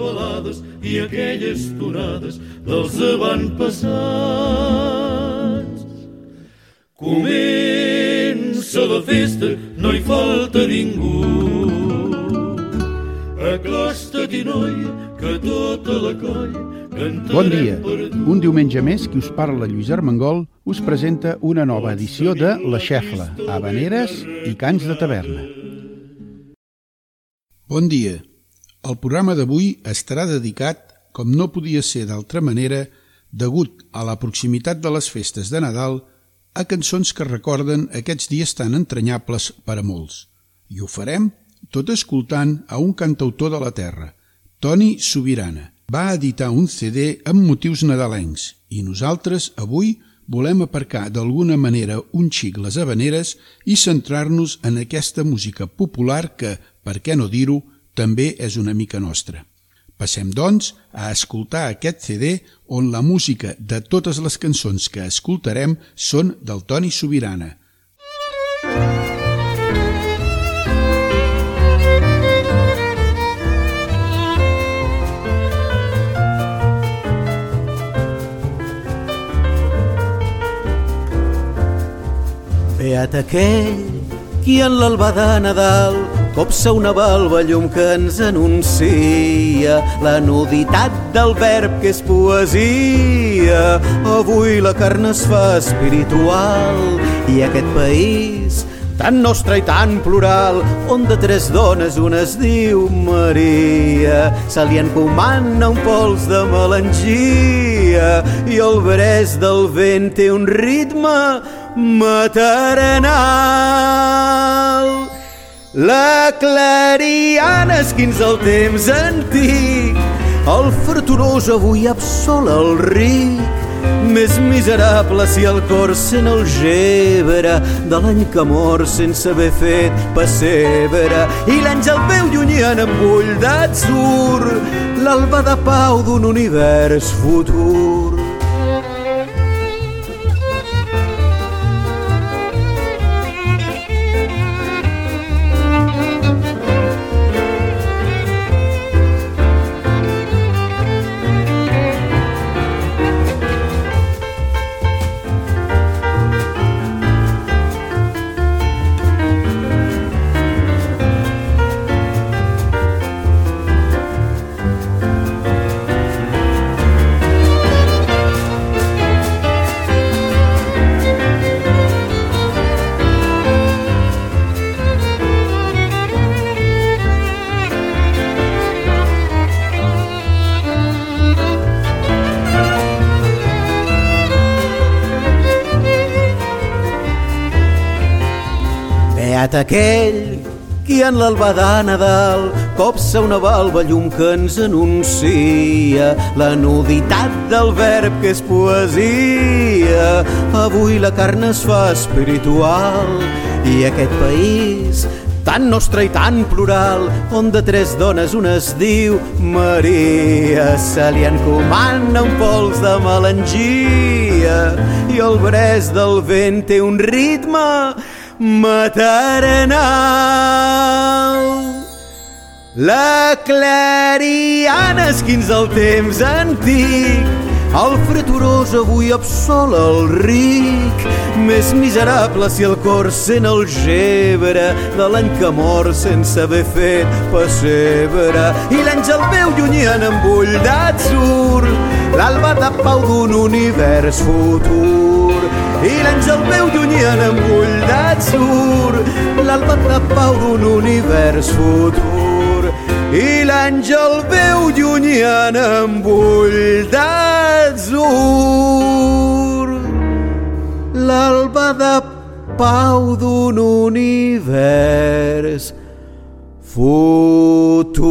balades i aquelles tonades dels avantpassats. Comença la festa, no hi falta ningú. Acosta-t'hi, noia, que tota la colla cantarem Bon dia. Un diumenge més, qui us parla Lluís Armengol us presenta una nova edició de La Xefla, Habaneres i Cants de Taverna. Bon dia. El programa d'avui estarà dedicat, com no podia ser d'altra manera, degut a la proximitat de les festes de Nadal, a cançons que recorden aquests dies tan entranyables per a molts. I ho farem tot escoltant a un cantautor de la terra, Toni Subirana. Va editar un CD amb motius nadalencs i nosaltres, avui, volem aparcar d'alguna manera un xic les habaneres i centrar-nos en aquesta música popular que, per què no dir-ho, també és una mica nostra. Passem, doncs, a escoltar aquest CD on la música de totes les cançons que escoltarem són del Toni Subirana. Beat aquell qui en l'alba de Nadal copsa una balba llum que ens anuncia la nuditat del verb que és poesia. Avui la carn es fa espiritual i aquest país tan nostre i tan plural, on de tres dones una es diu Maria, se li encomana un pols de melangia i el brès del vent té un ritme maternal. La clariana esquins el temps antic, el freturós avui absola el ric, més miserable si el cor sent el gebre de l'any que mor sense haver fet pessebre. I l'àngel veu llunyant amb ull d'atzur l'alba de pau d'un univers futur. Aquell qui en l'alba de Nadal copsa una balba llum que ens anuncia la nuditat del verb que és poesia. Avui la carn es fa espiritual i aquest país tan nostre i tan plural, on de tres dones una es diu Maria, se li encomana un pols de melangia i el brès del vent té un ritme maternal. La clariana esquins el temps antic, el freturós avui absola el ric, més miserable si el cor sent el gebre de l'any que mor sense haver fet pessebre. I l'àngel veu llunyant amb ull d'atzur l'alba de pau d'un univers futur. I l'àngel veu llunyant amb ull d'atzur, l'alba de pau d'un univers futur. I l'àngel veu llunyant amb ull d'atzur, l'alba de pau d'un univers futur.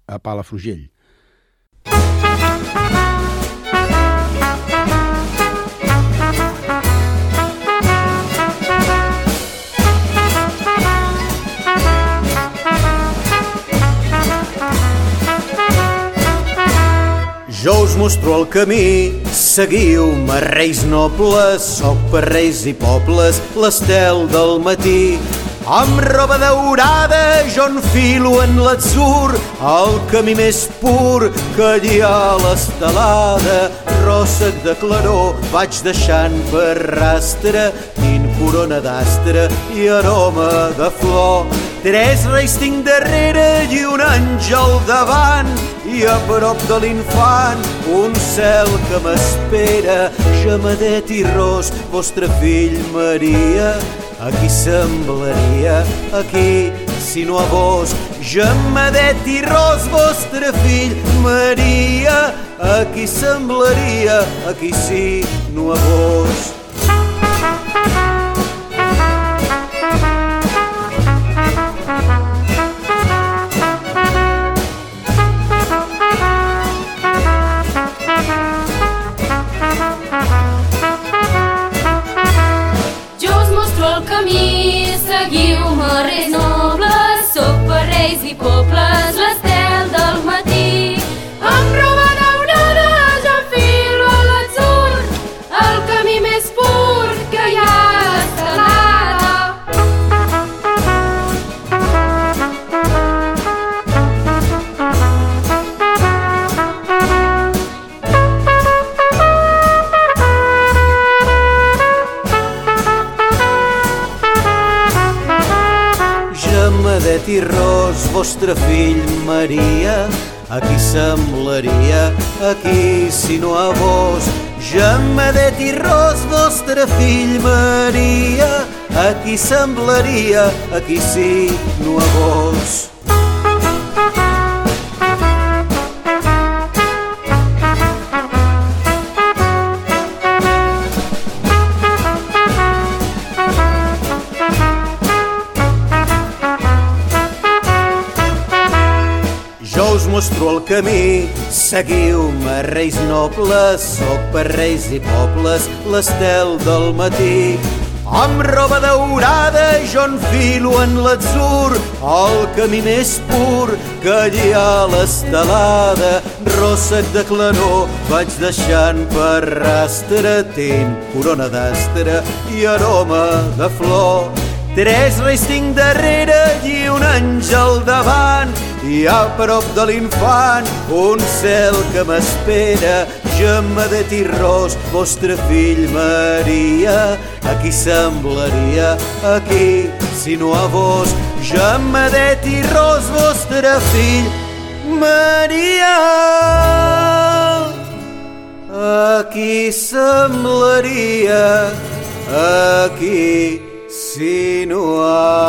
a Palafrugell. Jo us mostro el camí, seguiu-me, reis nobles, soc per reis i pobles, l'estel del matí. Amb roba daurada jo enfilo en l'atzur, el camí més pur que hi ha l'estelada. Ròssec de claror vaig deixant per rastre, quin corona d'astre i aroma de flor. Tres reis tinc darrere i un àngel davant i a prop de l'infant un cel que m'espera. Gemadet i ros, vostre fill Maria, a qui semblaria, aquí, si no a vos. Gemadet i ros, vostre fill Maria, a qui semblaria, aquí sí, no a vos. Vostre fill Maria, a qui semblaria, aquí si no a vos. Gemadet i ros, vostre fill Maria, a qui semblaria, aquí sí, no a vos. Mostro el camí, seguiu-me, reis nobles, sóc per reis i pobles, l'estel del matí. Amb roba daurada jo enfilo en l'atzur, el camí més pur que ha a l'estelada. Ròssec de claror vaig deixant per rastre, tint corona d'astre i aroma de flor. Tres reis tinc darrere i un àngel davant i a prop de l'infant un cel que m'espera Gemadet i ros, vostre fill Maria. A qui semblaria aquí si no a vos Gemadet i ros, vostre fill Maria. A qui semblaria aquí si no a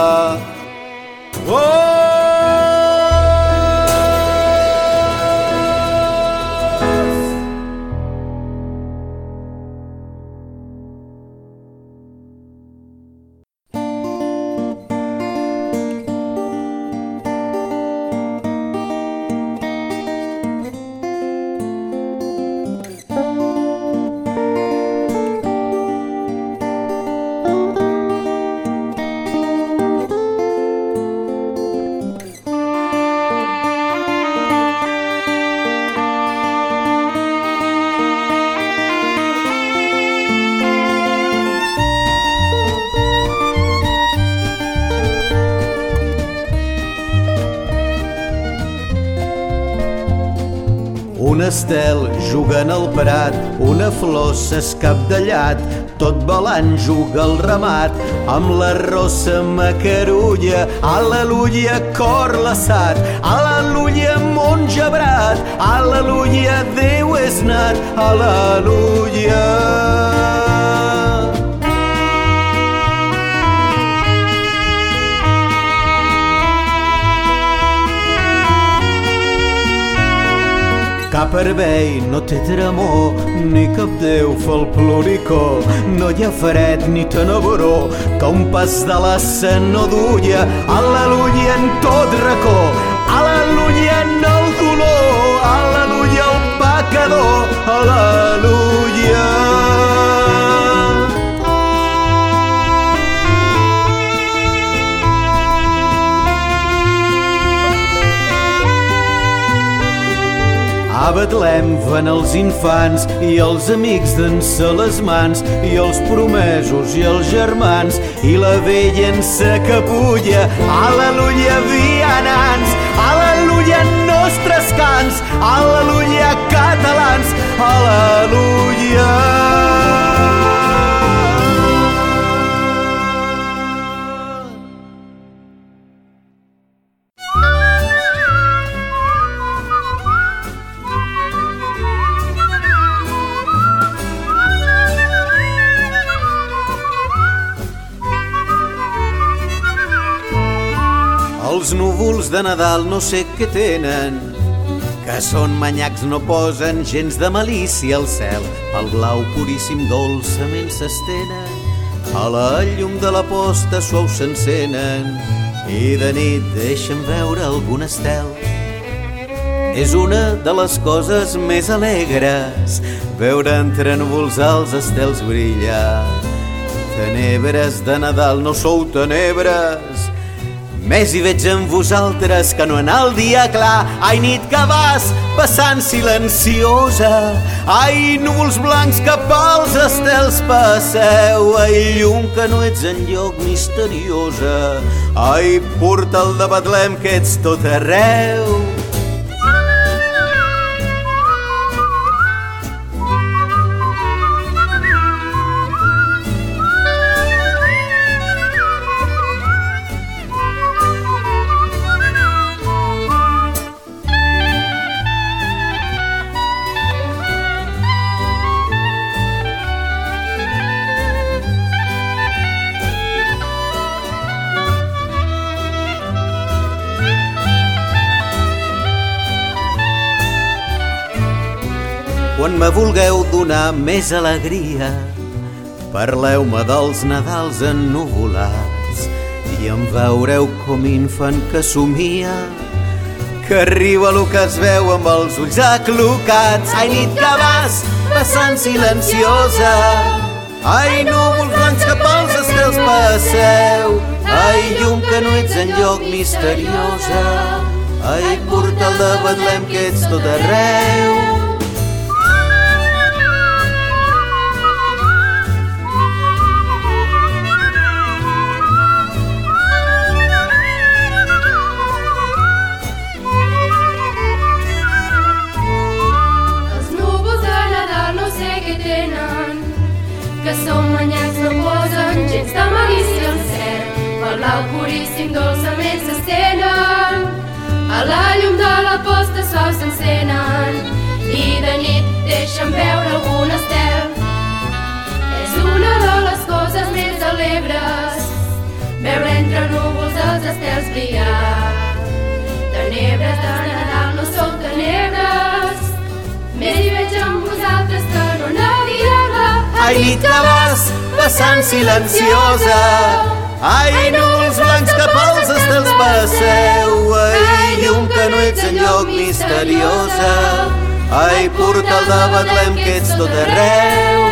prat, una flor s'escapdellat, tot volant juga el ramat, amb la rossa macarulla, aleluia, cor laçat, aleluia, món gebrat, aleluia, Déu és nat, aleluia. Cap herbei no té tremor, ni cap déu fa el ploricó. No hi ha fred ni tenebró, que un pas de la no duia. Aleluia en tot racó, aleluia en el dolor, aleluia el pecador, aleluia. A Betlem van els infants i els amics d'ençà les mans i els promesos i els germans i la vella en sa capulla. Aleluia, vianants! Aleluia, nostres cants! Aleluia, catalans! Aleluia! Els de Nadal no sé què tenen, que són manyacs no posen gens de malícia al cel. El blau puríssim dolçament s'estenen, a la llum de la posta suau s'encenen i de nit deixen veure algun estel. És una de les coses més alegres veure entre núvols els estels brillar. Tenebres de Nadal no sou tenebres, més hi veig en vosaltres que no en el dia clar. Ai, nit que vas passant silenciosa. Ai, núvols blancs que pels estels passeu. Ai, llum que no ets en lloc misteriosa. Ai, portal de Betlem que ets tot arreu. Me vulgueu donar més alegria, parleu-me dels Nadals ennuvolats i em veureu com infant que somia. Que arriba el que es veu amb els ulls aclocats. Ai, nit que vas passant silenciosa, ai, núvols blancs que pels estels passeu, ai, llum que no ets en lloc misteriosa, ai, portal de Betlem que ets tot arreu. Brillar. Tenebres de Nadal no sou tenebres, més hi veig amb vosaltres que no en el dia clar. Ai, nit que vas passant silenciosa, ai, núvols blancs que pels estels passeu, ai, llum que no ets en lloc misteriosa, ai, portal de Betlem que ets tot arreu.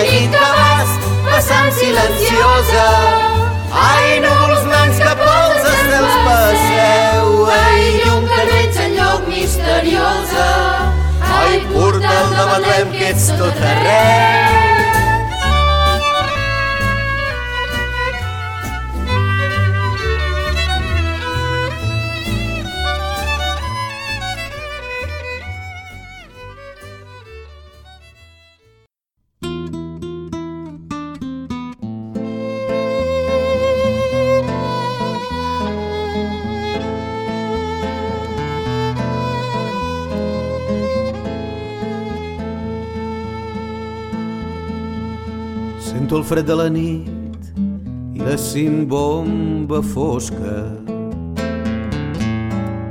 Ai, que vas passant silenciosa. Ai, núvols blancs que pels estels passeu. Ai, llum que no ets enlloc misteriosa. Ai, portal de Betlem que ets tot arreu el fred de la nit i la cimbomba fosca.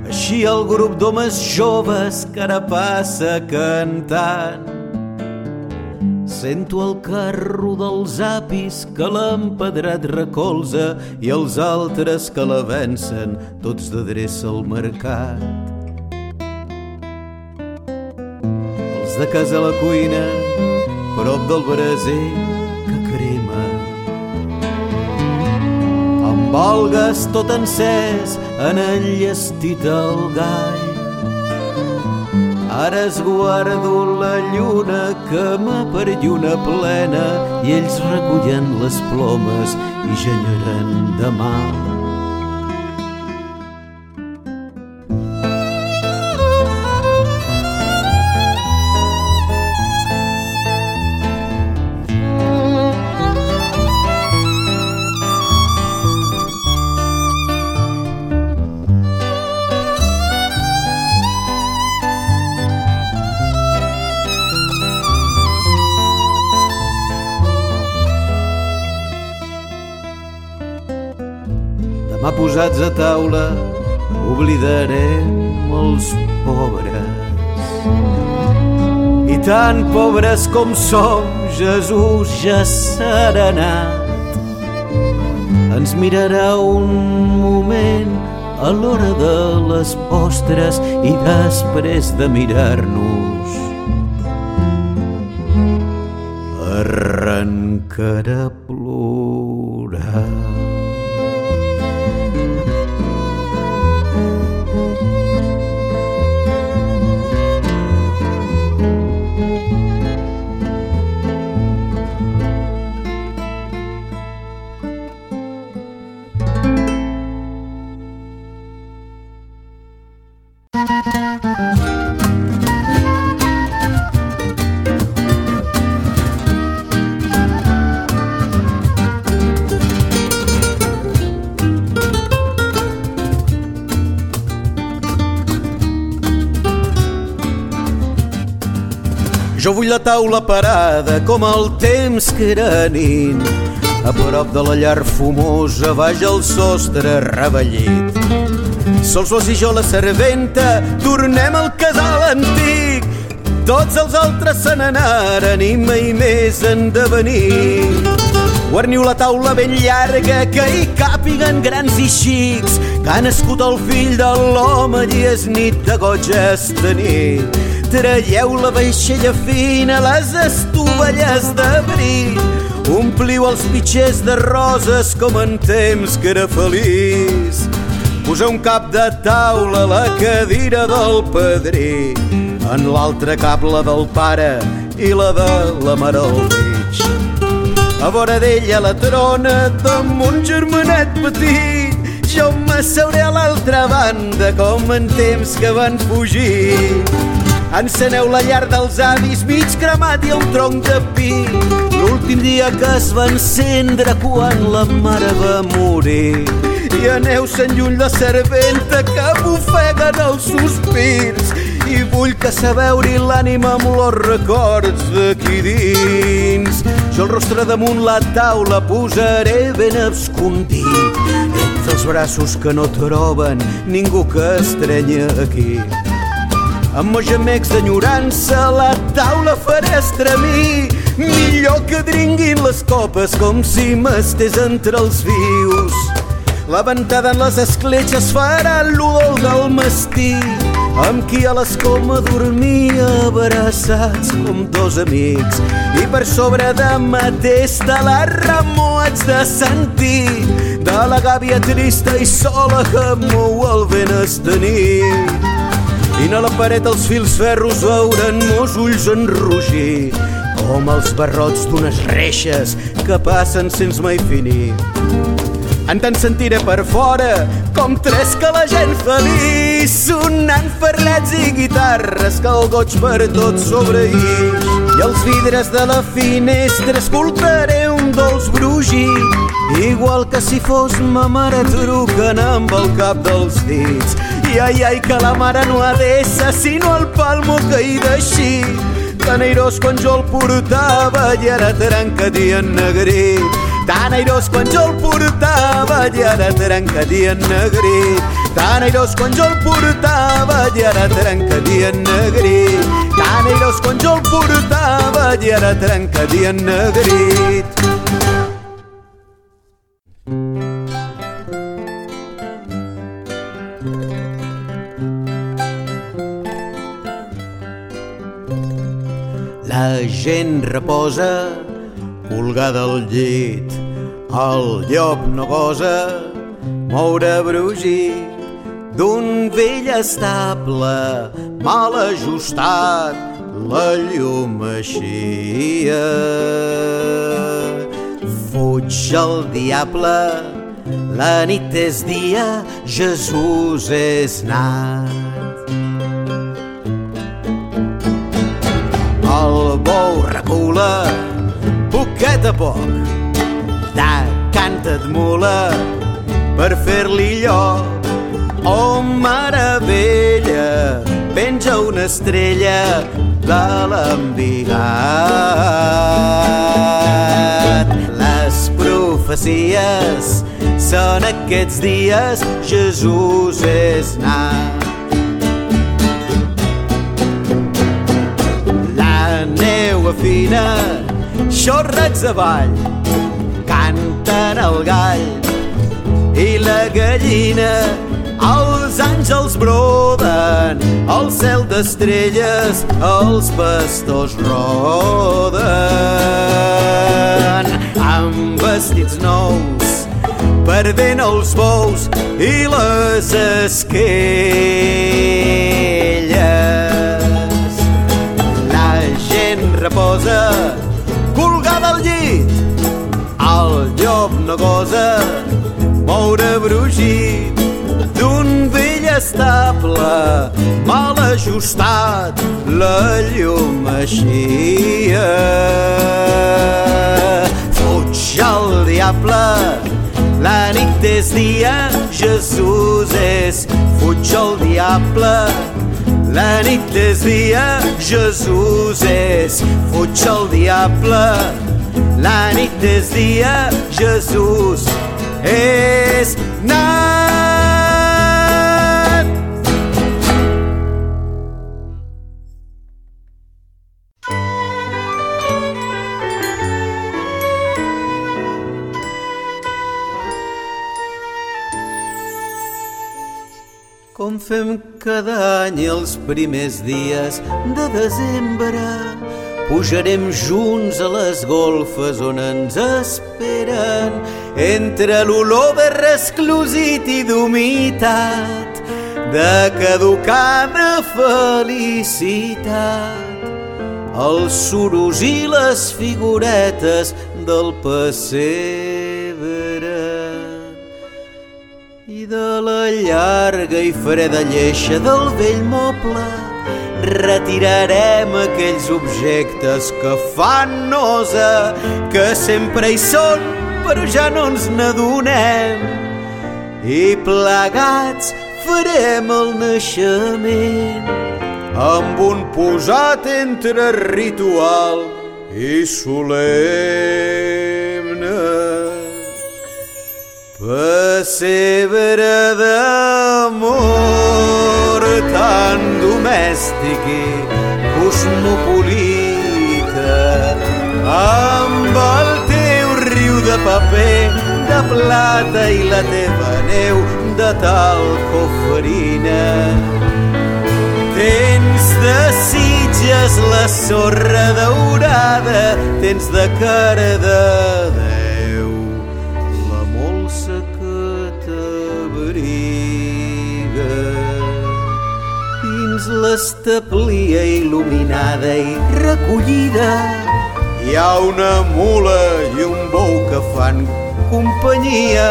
Així el grup d'homes joves que ara passa cantant. Sento el carro dels apis que l'empedrat recolza i els altres que la vencen, tots d'adreça al mercat. Els de casa a la cuina, prop del braser Amb algues tot encès en enllestit el gall. Ara esguardo la lluna que me per lluna plena i ells recullen les plomes i genyeren demà. Demà posats a taula oblidarem els pobres. I tan pobres com som, Jesús ja serenat. Ens mirarà un moment a l'hora de les postres i després de mirar-nos arrencarà Jo vull la taula parada com el temps que era nit. A prop de la llar fumosa, baix al sostre revellit. Sols vos i jo la serventa, tornem al casal antic. Tots els altres se n'anaren i mai més en devenir. Guarniu la taula ben llarga, que hi càpiguen grans i xics, que ha nascut el fill de l'home i és nit de goig esta nit. Traieu la vaixella fina, les estovelles d'abril, ompliu els pitxers de roses com en temps que era feliç. Poseu un cap de taula a la cadira del padrí, en l'altre cap la del pare i la de la mare al mig. A vora d'ella la trona damunt germanet petit, jo m'asseuré a l'altra banda com en temps que van fugir. Enceneu la llar dels avis mig cremat i el tronc de pi. L'últim dia que es va encendre quan la mare va morir. I aneu se'n lluny la serventa que bufeguen els sospirs. I vull que sabeu-hi l'ànima amb els records d'aquí dins. Jo el rostre damunt la taula posaré ben escondit entre els braços que no troben ningú que estrenya aquí. Amb meus gemecs d'enyorança la taula la faré estremir. Millor que dringuin les copes com si m'estés entre els vius. La ventada en les escletxes farà l'udol del mastí amb qui a l'escoma dormia abraçats com dos amics i per sobre de mateix de la remor haig de sentir de la gàbia trista i sola que mou el vent i a la paret els fils ferros veuren meus ulls enrugir com els barrots d'unes reixes que passen sense mai finir. En tant sentiré per fora com tres que la gent feliç sonant farlets i guitarres que el goig per tot sobreïx i els vidres de la finestra escoltaré un dolç brugir igual que si fos ma mare trucant amb el cap dels dits i ai, ai, que la mare no ha d'ésser sinó el palmo que hi deixi. Tan airós quan jo el portava i ara trencat i ennegrit. Tan airós quan jo el portava i ara trencat i ennegrit. Tan airós quan jo el portava i ara trencat i ennegrit. Tan airós quan jo el portava i ara trencat i ennegrit. La gent reposa colgada al llit. El llop no gosa moure brugir d'un vell estable mal ajustat la llum eixia. Fuig el diable, la nit és dia, Jesús és nat. Bou recula, poquet a poc, de canta et mula per fer-li lloc. Oh, meravella, penja una estrella de l'embigat. Les profecies són aquests dies, Jesús és nat. Aigua fina, xorrets avall, canten el gall i la gallina, els àngels broden, el cel d'estrelles, els pastors roden. Amb vestits nous, perdent els bous i les esquelles reposa colgada al llit. El llop no gosa moure brugit d'un vell estable mal ajustat la llum eixia. Fuig el diable, la nit és dia, Jesús és, fuig el diable, la nit és dia, Jesús és, fuig el diable. La nit és dia, Jesús és nat. Fem cada any els primers dies de desembre. Pujarem junts a les golfes on ens esperen entre l'olor de resclosit i d'humitat de caducada felicitat. Els suros i les figuretes del passeig de la llarga i freda lleixa del vell moble retirarem aquells objectes que fan nosa, que sempre hi són, però ja no ens n'adonem. I plegats farem el naixement amb un posat entre ritual i solemne. Vă severe amor tan domèstic i cosmopolita. Amb el teu riu de paper De plata i la teva neu De tal coferina Tens de sitges la sorra daurada Tens de cara de l'establia il·luminada i recollida hi ha una mula i un bou que fan companyia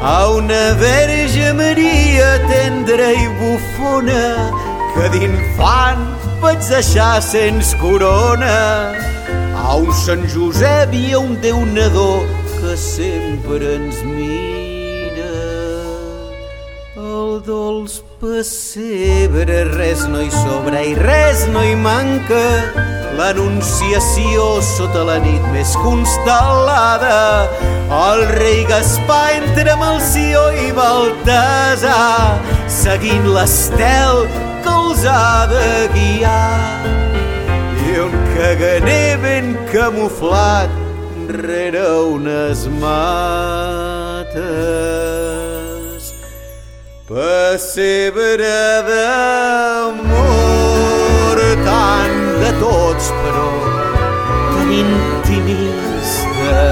a una verge Maria tendra i bufona que d'infant vaig deixar sens corona. A un Sant Josep i a un Déu nadó que sempre ens mira. Dolç pessebre res no hi sobra i res no hi manca. L'anunciació sota la nit més constel·lada. El rei Gaspar entre Malció i Baltasar, seguint l'estel que els ha de guiar. I un caganer ben camuflat rere unes mates. Pessebre d'amor tan de tots, però tan intimista.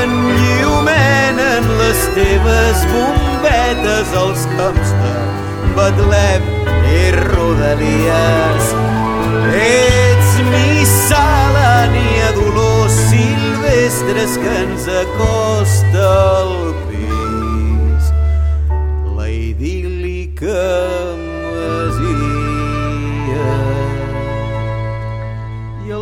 Enllumenen les teves bombetes als camps de Betlem i Rodalies. Ets miscel·lània dolors silvestres que ens acosta al pis.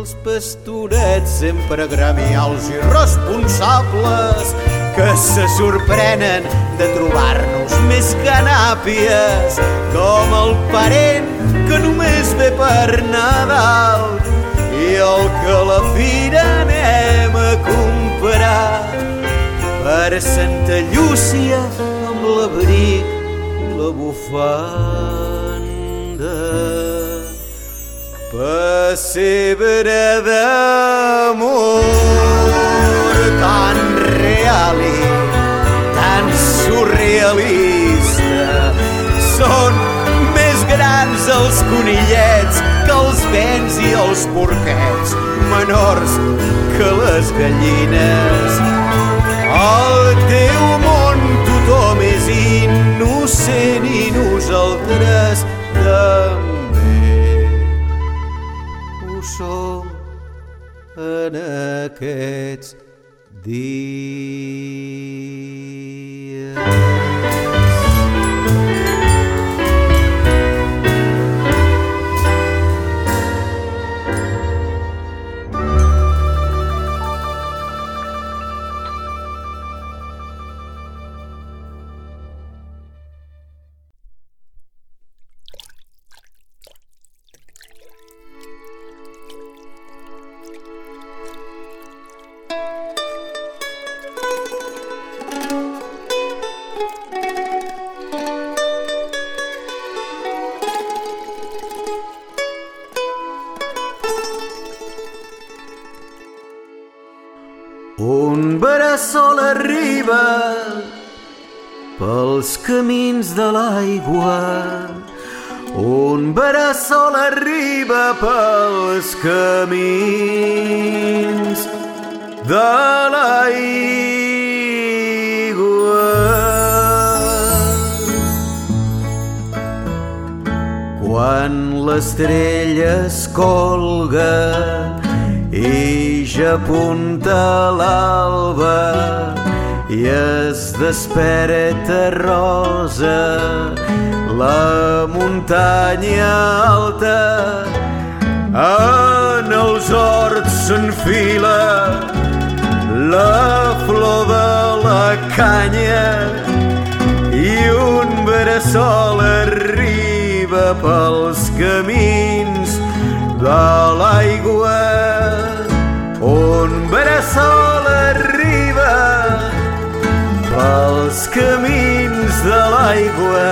Els pastorets sempre gremials i responsables que se sorprenen de trobar-nos més canàpies com el parent que només ve per Nadal i el que la fira anem a comprar per Santa Llúcia amb l'abric i la bufanda. Pessebre d'amor tan real i tan surrealista. Són més grans els conillets que els vents i els porquets, menors que les gallines. Al teu món tothom és innocent i nosaltres també som en aquests dies. Camins de l'aigua. Un bressol arriba pels camins de l'aigua. Quan l'estrella es colga i ja apunta l'alba i es desperta rosa la muntanya alta en els horts s'enfila la flor de la canya i un bressol arriba pels camins de l'aigua. Un bressol pels camins de l'aigua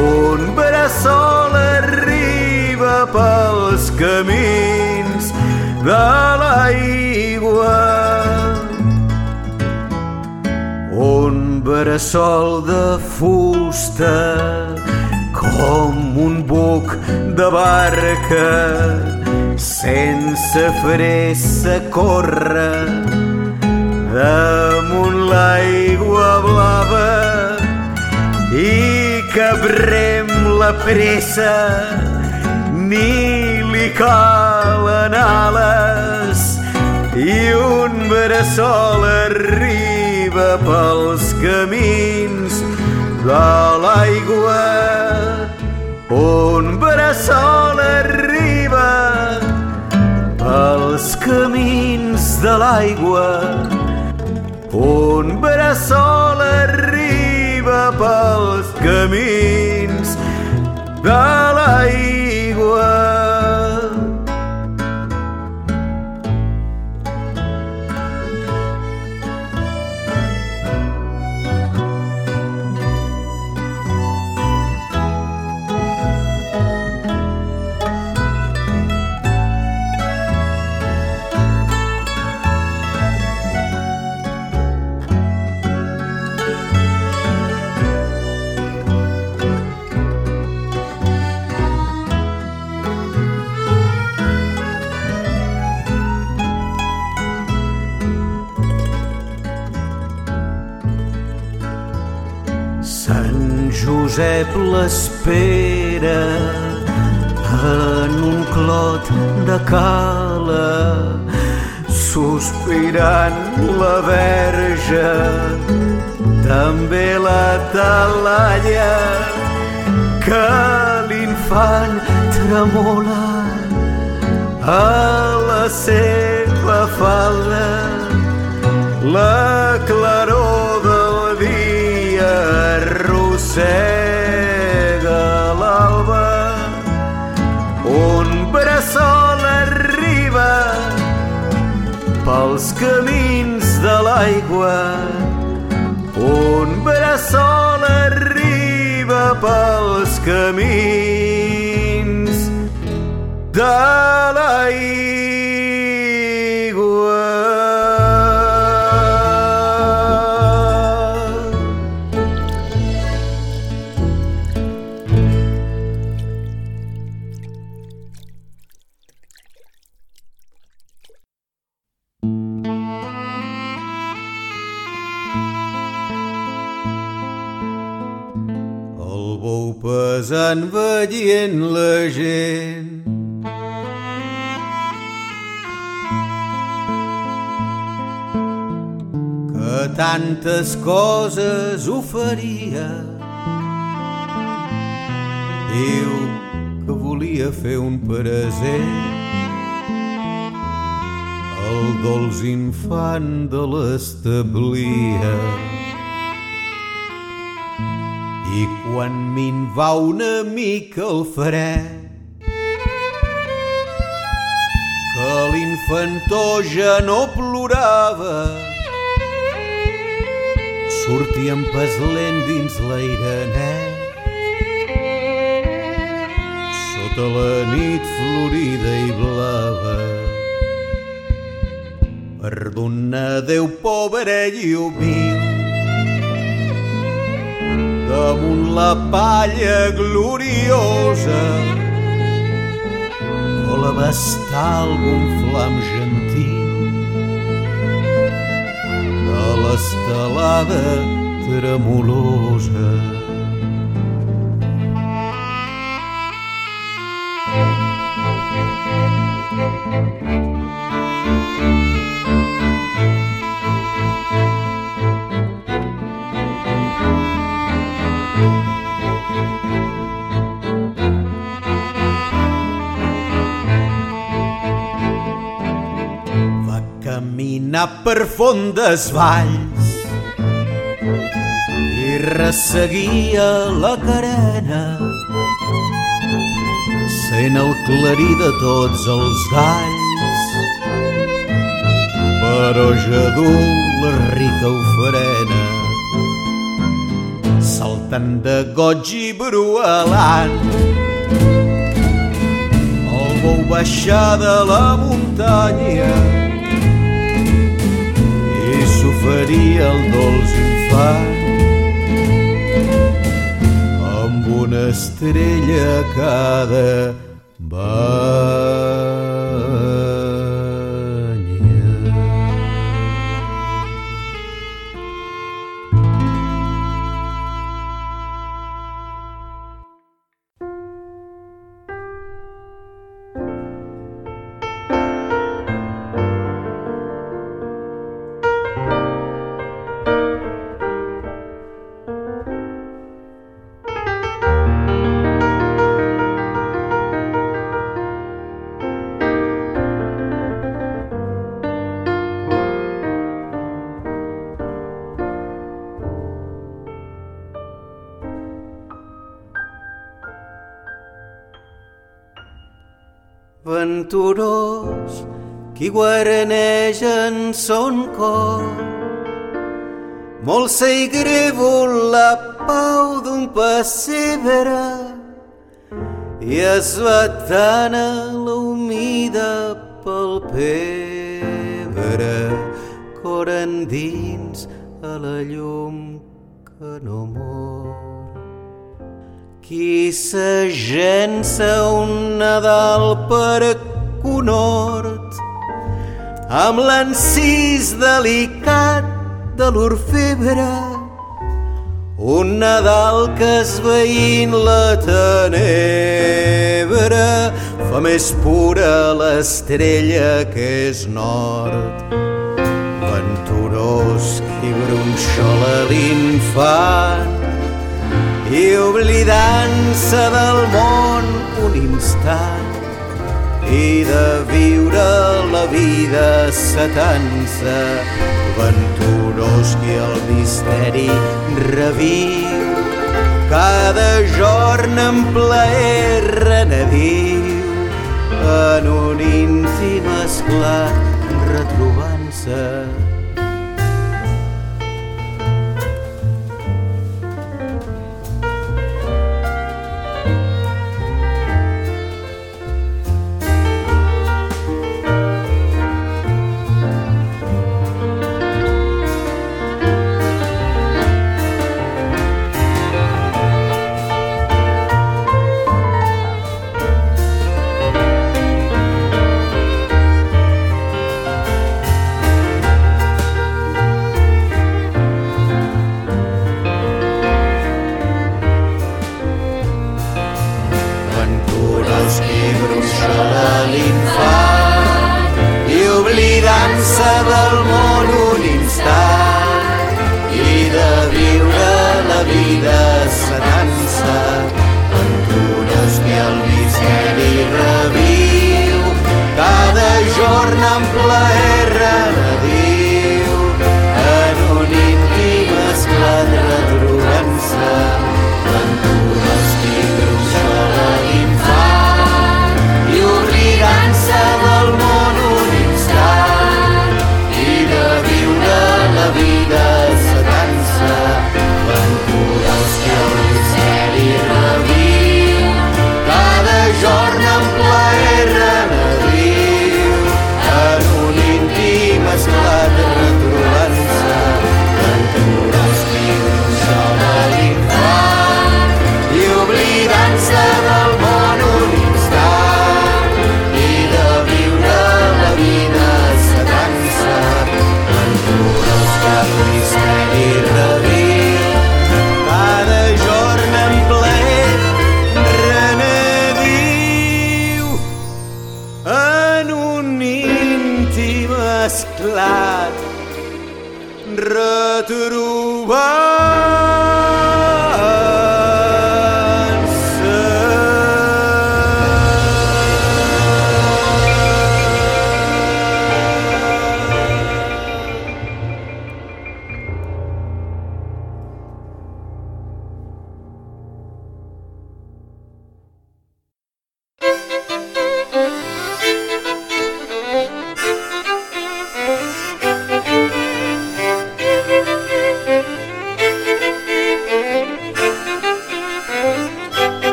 un bressol arriba pels camins de l'aigua. Bressol de fusta com un buc de barca sense fressa corre damunt l'aigua blava i cap rem la pressa ni li calen ales i un bressol arriba pels camins de l'aigua. Un bressol arriba pels camins de l'aigua un bressol arriba pels camins de sospirant la verge també la talalla que l'infant tremola a la seva falda. La claror del dia arrossega l'aigua un bressol arriba pels camins el dolç infant de l'establia i quan minva una mica el fred que l'infantó ja no plorava. Sortia empaslent dins l'aire net sota la nit florida i blava per donar Déu pobret i humil damunt la palla gloriosa volava estar algun flam gentil de l'estelada tremolosa. Per fondes valls i resseguia la carena sent el clarí de tots els galls. Però ja du la rica oferena saltant de goig i brualant el bou baixar de la muntanya oferir el dolç infant amb una estrella cada venturós qui guaraneix en son cor. Molt sei grèvol la pau d'un pessebre i es batana la humida pel pebre. Cor endins a la llum que no mor. Qui s'agença un Nadal per conhort amb l'encís delicat de l'orfebre un Nadal que esveïn la tenebra fa més pura l'estrella que és nord venturós qui bronxola l'infant i oblidant-se del món un instant i de viure la vida setant-se venturós qui el misteri reviu cada jorn en plaer renediu en un íntim esclat retrobant-se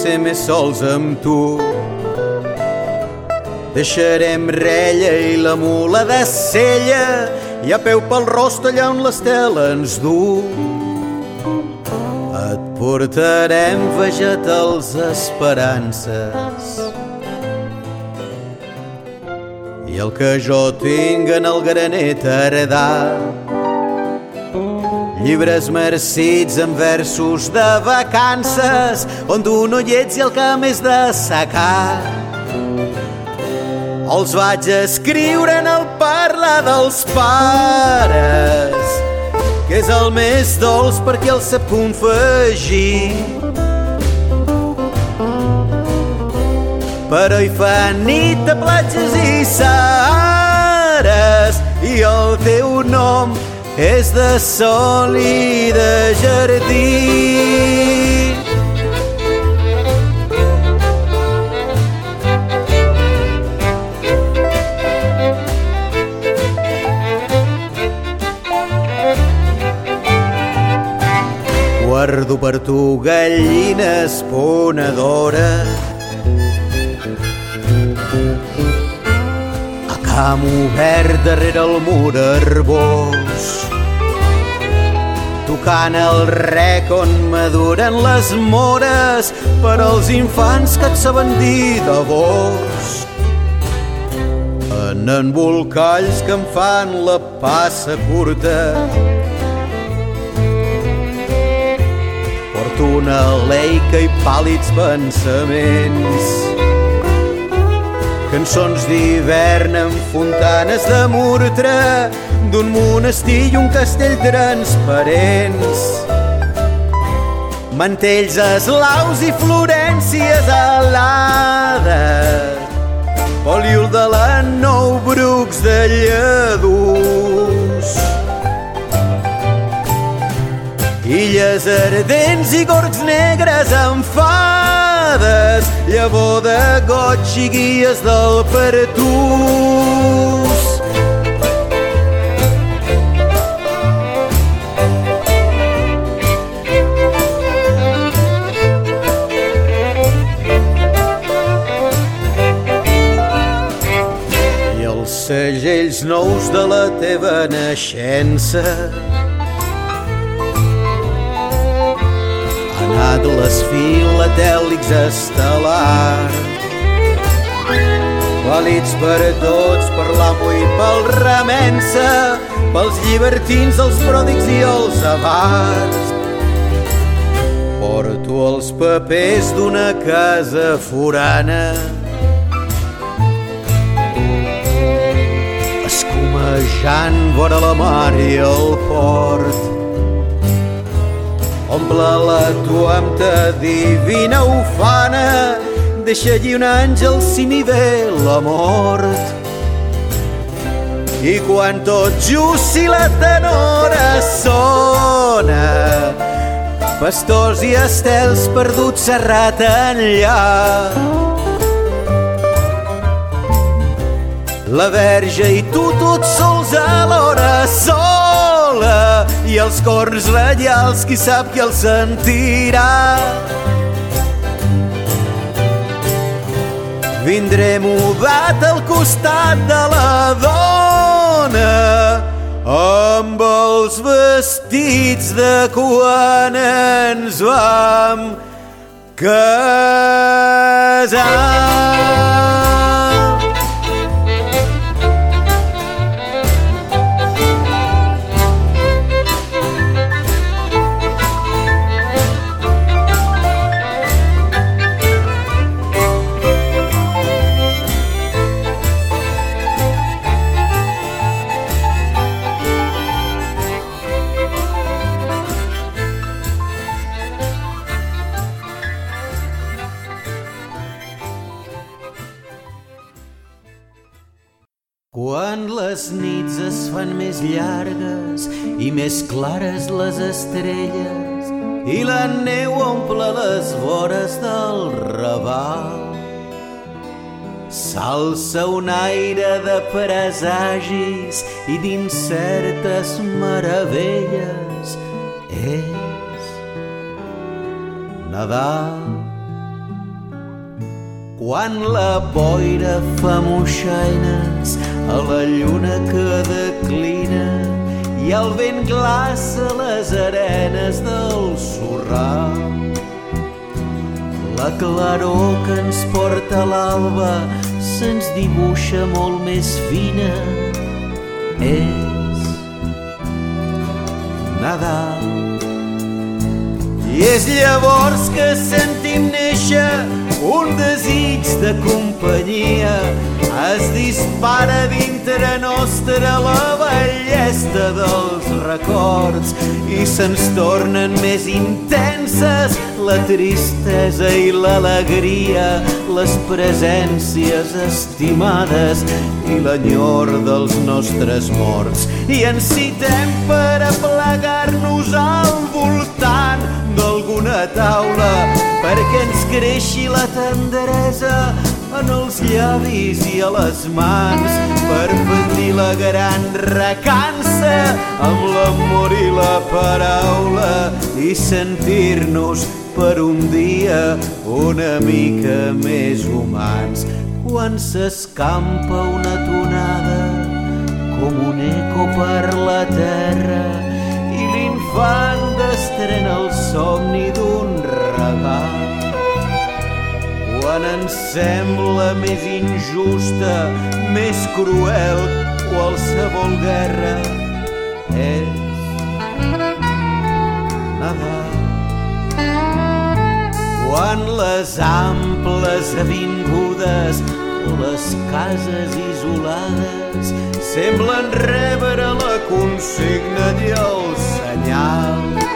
ser més sols amb tu. Deixarem rella i la mula de cella i a peu pel rost allà on l'estela ens du. Et portarem vegetals esperances. I el que jo tinc en el graner heredar Llibres marcits amb versos de vacances on tu no hi ets i el camp és de secar. Els vaig escriure en el parlar dels pares que és el més dolç perquè el sap confegir. Però hi fa nit a platges i sares i el teu nom és de sol i de jardí. Guardo per tu gallina esponadora a camp obert darrere el mur herbós tocant el rec on maduren les mores per als infants que et saben dir de vos. En embolcalls que em fan la passa curta porto una leica i pàl·lids pensaments cançons d'hivern amb fontanes de murtre d'un monestir i un castell transparents. Mantells eslaus i florències alades, poliol de la nou brucs de lladús. Illes ardents i gorgs negres amb fades, llavor de goig i guies del pertús. De la teva naixença anat les filatèlics estel·lars vàlids per a tots, per l'amo i pel remensa, pels llibertins, els pròdics i els avars. Porto els papers d'una casa forana escumejant vora la mar i el port Omple la tua amb ta divina ufana, deixa allí un àngel si m'hi ve la mort. I quan tot just si la tenora sona, pastors i estels perduts serrat enllà. La verge i tu tots sols alhora sola i els corns reials qui sap qui els sentirà. Vindré mudat al costat de la dona amb els vestits de quan ens vam casar. Les nits es fan més llargues i més clares les estrelles i la neu omple les vores del raval. S'alça un aire de presagis i d'incertes meravelles. És Nadal. quan la boira fa moixaines a la lluna que declina i el vent glaça les arenes del sorral. La claror que ens porta l'alba se'ns dibuixa molt més fina. És Nadal. I és llavors que sentim néixer un desig de companyia es dispara dintre nostra la bellesta dels records i se'ns tornen més intenses la tristesa i l'alegria, les presències estimades i l'enyor dels nostres morts. I ens citem per aplegar-nos al voltant d'alguna taula perquè ens creixi la tendresa en els llavis i a les mans per patir la gran recança amb l'amor i la paraula i sentir-nos per un dia una mica més humans. Quan s'escampa una tonada com un eco per la terra i l'infant destrena el somni d'un regal quan ens sembla més injusta, més cruel qualsevol guerra és Nadal. Quan les amples avingudes o les cases isolades semblen rebre la consigna i el senyal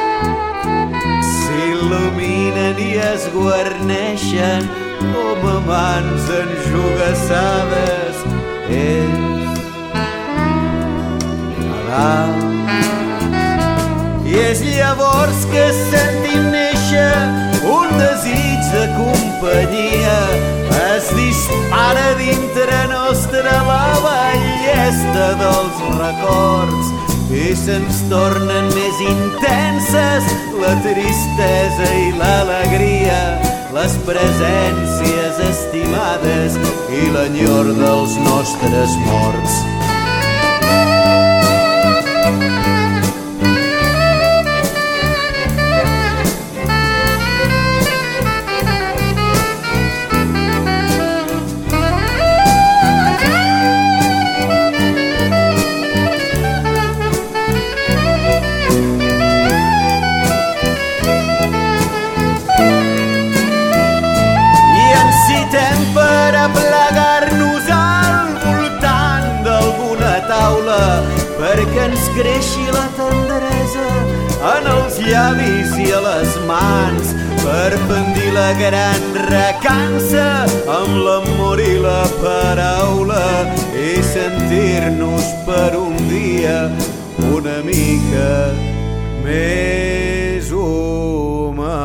s'il·luminen i es guarneixen com a mans enjugassades és Nadal. I és llavors que sentim néixer un desig de companyia. Es dispara dintre nostra la bellesta dels records i se'ns tornen més intenses la tristesa i l'alegria les presències estimades i l'enyor dels nostres morts. Per aplegar-nos al voltant d'alguna taula perquè ens creixi la tendresa en els llavis i a les mans per pendir la gran recança amb l'amor i la paraula i sentir-nos per un dia una mica més humans.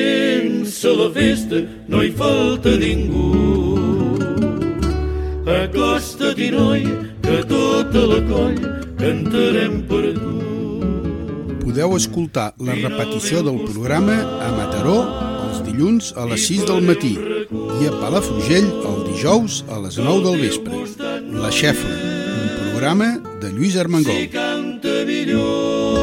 la festa, no hi falta ningú. Acosta-t'hi, noi, que tota la coll cantarem per tu. Podeu escoltar la repetició del programa a Mataró els dilluns a les 6 del matí i a Palafrugell el dijous a les 9 del vespre. La Xefla, un programa de Lluís Armengol. Canta millor.